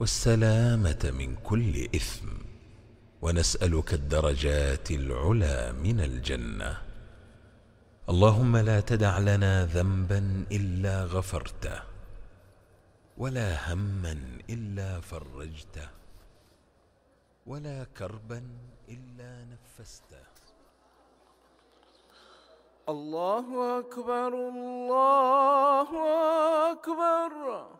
والسلامة من كل إثم ونسألك الدرجات العلى من الجنة. اللهم لا تدع لنا ذنبا إلا غفرته ولا هما إلا فرجته ولا كربا إلا نفسته. الله أكبر الله أكبر.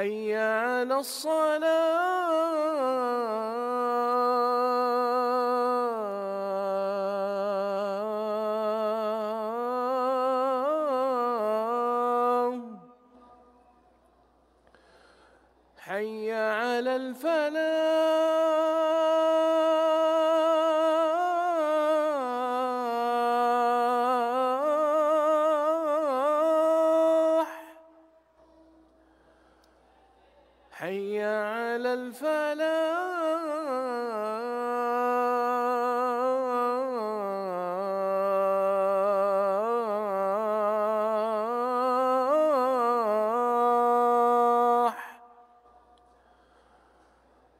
حي على الصلاة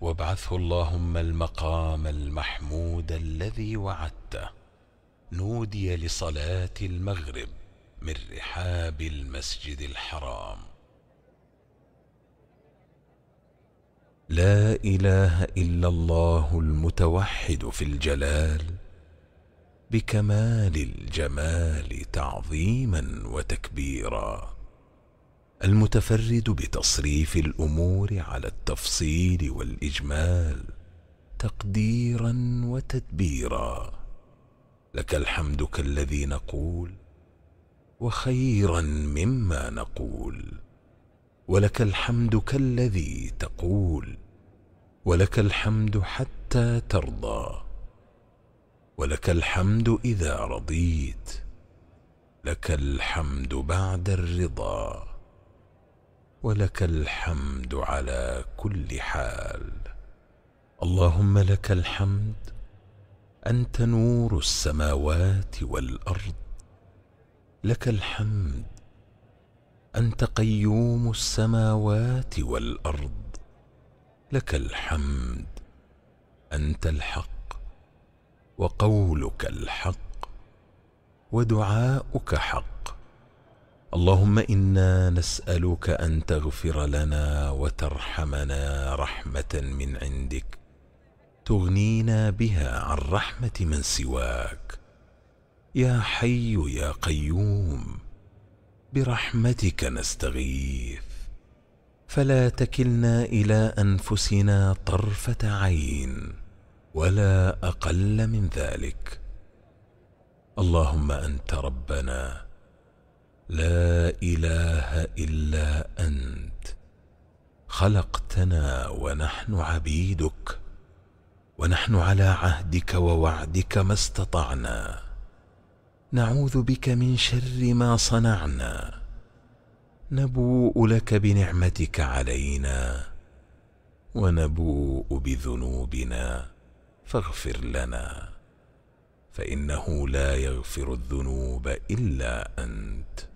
وابعثه اللهم المقام المحمود الذي وعدته. نودي لصلاة المغرب من رحاب المسجد الحرام. لا إله إلا الله المتوحد في الجلال بكمال الجمال تعظيما وتكبيرا. المتفرد بتصريف الأمور على التفصيل والإجمال تقديرا وتدبيرا. لك الحمد كالذي نقول وخيرا مما نقول. ولك الحمد كالذي تقول ولك الحمد حتى ترضى. ولك الحمد إذا رضيت. لك الحمد بعد الرضا. ولك الحمد على كل حال. اللهم لك الحمد أنت نور السماوات والأرض. لك الحمد أنت قيوم السماوات والأرض. لك الحمد أنت الحق وقولك الحق ودعاؤك حق. اللهم إنا نسألك أن تغفر لنا وترحمنا رحمة من عندك تغنينا بها عن رحمة من سواك. يا حي يا قيوم برحمتك نستغيث. فلا تكلنا إلى أنفسنا طرفة عين ولا أقل من ذلك. اللهم أنت ربنا لا إله إلا أنت. خلقتنا ونحن عبيدك ونحن على عهدك ووعدك ما استطعنا. نعوذ بك من شر ما صنعنا. نبوء لك بنعمتك علينا ونبوء بذنوبنا فاغفر لنا. فإنه لا يغفر الذنوب إلا أنت.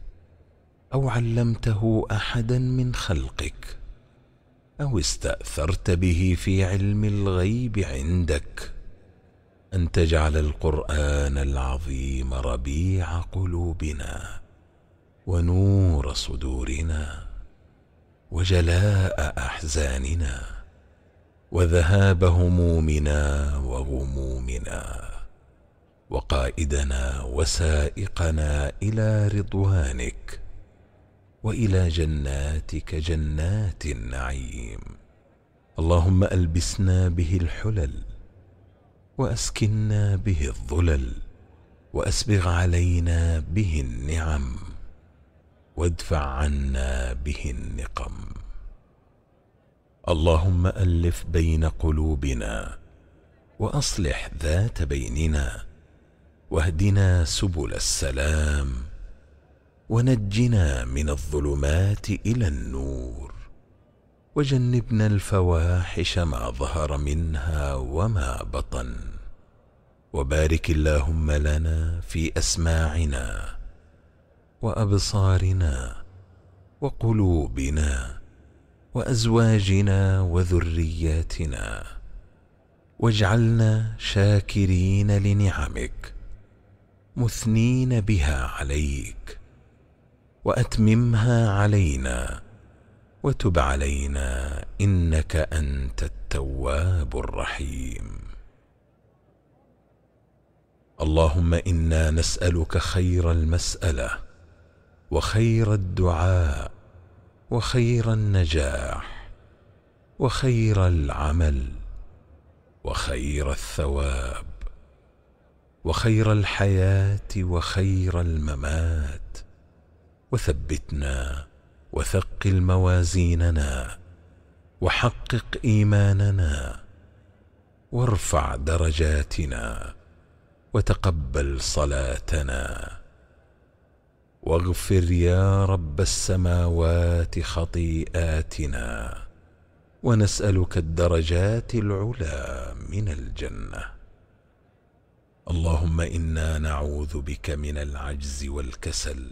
أو علمته أحدا من خلقك أو استأثرت به في علم الغيب عندك أن تجعل القرآن العظيم ربيع قلوبنا ونور صدورنا وجلاء أحزاننا وذهاب همومنا وغمومنا وقائدنا وسائقنا إلى رضوانك. وإلى جناتك جنات النعيم. اللهم ألبسنا به الحلل واسكنا به الظلل وأسبغ علينا به النعم وادفع عنا به النقم. اللهم ألف بين قلوبنا وأصلح ذات بيننا واهدنا سبل السلام. ونجنا من الظلمات إلى النور. وجنبنا الفواحش ما ظهر منها وما بطن. وبارك اللهم لنا في أسماعنا وأبصارنا وقلوبنا وأزواجنا وذرياتنا. واجعلنا شاكرين لنعمك مثنين بها عليك. وأتممها علينا وتب علينا إنك أنت التواب الرحيم. اللهم إنا نسألك خير المسألة وخير الدعاء وخير النجاح وخير العمل وخير الثواب وخير الحياة وخير الممات وثبتنا وثقل موازيننا وحقق إيماننا وارفع درجاتنا وتقبل صلاتنا واغفر يا رب السماوات خطيئاتنا ونسألك الدرجات العلى من الجنة. اللهم إنا نعوذ بك من العجز والكسل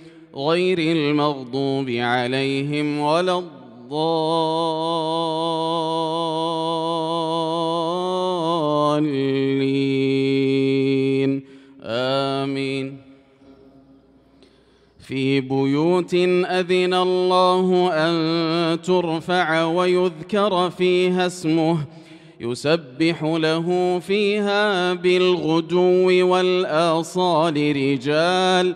غير المغضوب عليهم ولا الضالين. آمين. في بيوت أذن الله أن ترفع ويذكر فيها اسمه يسبح له فيها بالغدو والآصال رجال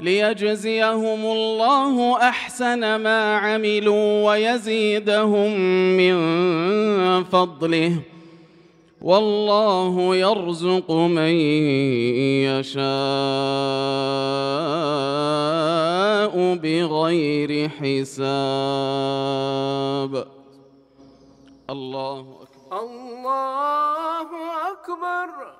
ليجزيهم الله أحسن ما عملوا ويزيدهم من فضله. والله يرزق من يشاء بغير حساب. الله أكبر. الله أكبر.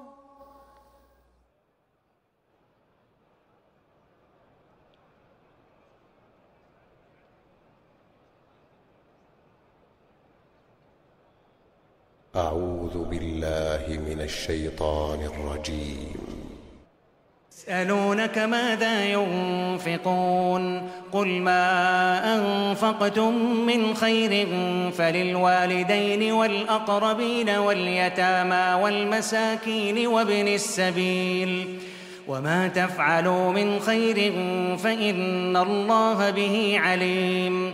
أعوذ بالله من الشيطان الرجيم. يسألونك ماذا ينفقون؟ قل ما أنفقتم من خير فللوالدين والأقربين واليتامى والمساكين وابن السبيل. وما تفعلوا من خير فإن الله به عليم.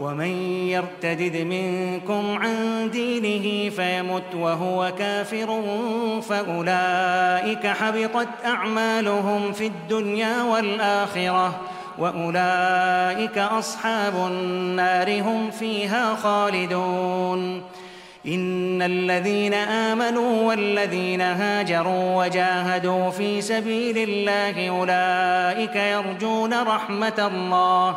ومن يرتدد منكم عن دينه فيمت وهو كافر فأولئك حبطت أعمالهم في الدنيا والآخرة وأولئك أصحاب النار هم فيها خالدون إن الذين آمنوا والذين هاجروا وجاهدوا في سبيل الله أولئك يرجون رحمة الله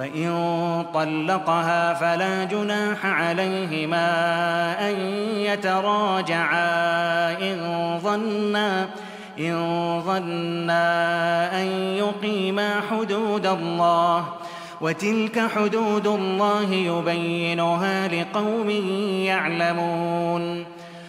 فإن طلقها فلا جناح عليهما أن يتراجعا إن ظنا إن ظنا أن يقيما حدود الله. وتلك حدود الله يبينها لقوم يعلمون.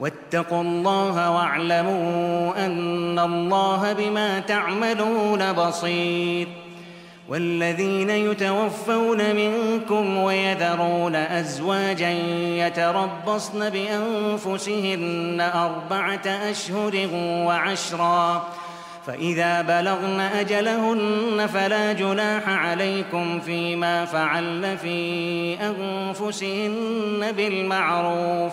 واتقوا الله واعلموا أن الله بما تعملون بصير. والذين يتوفون منكم ويذرون أزواجا يتربصن بأنفسهن أربعة أشهر وعشرا. فإذا بلغن أجلهن فلا جناح عليكم فيما فعلن في أنفسهن بالمعروف.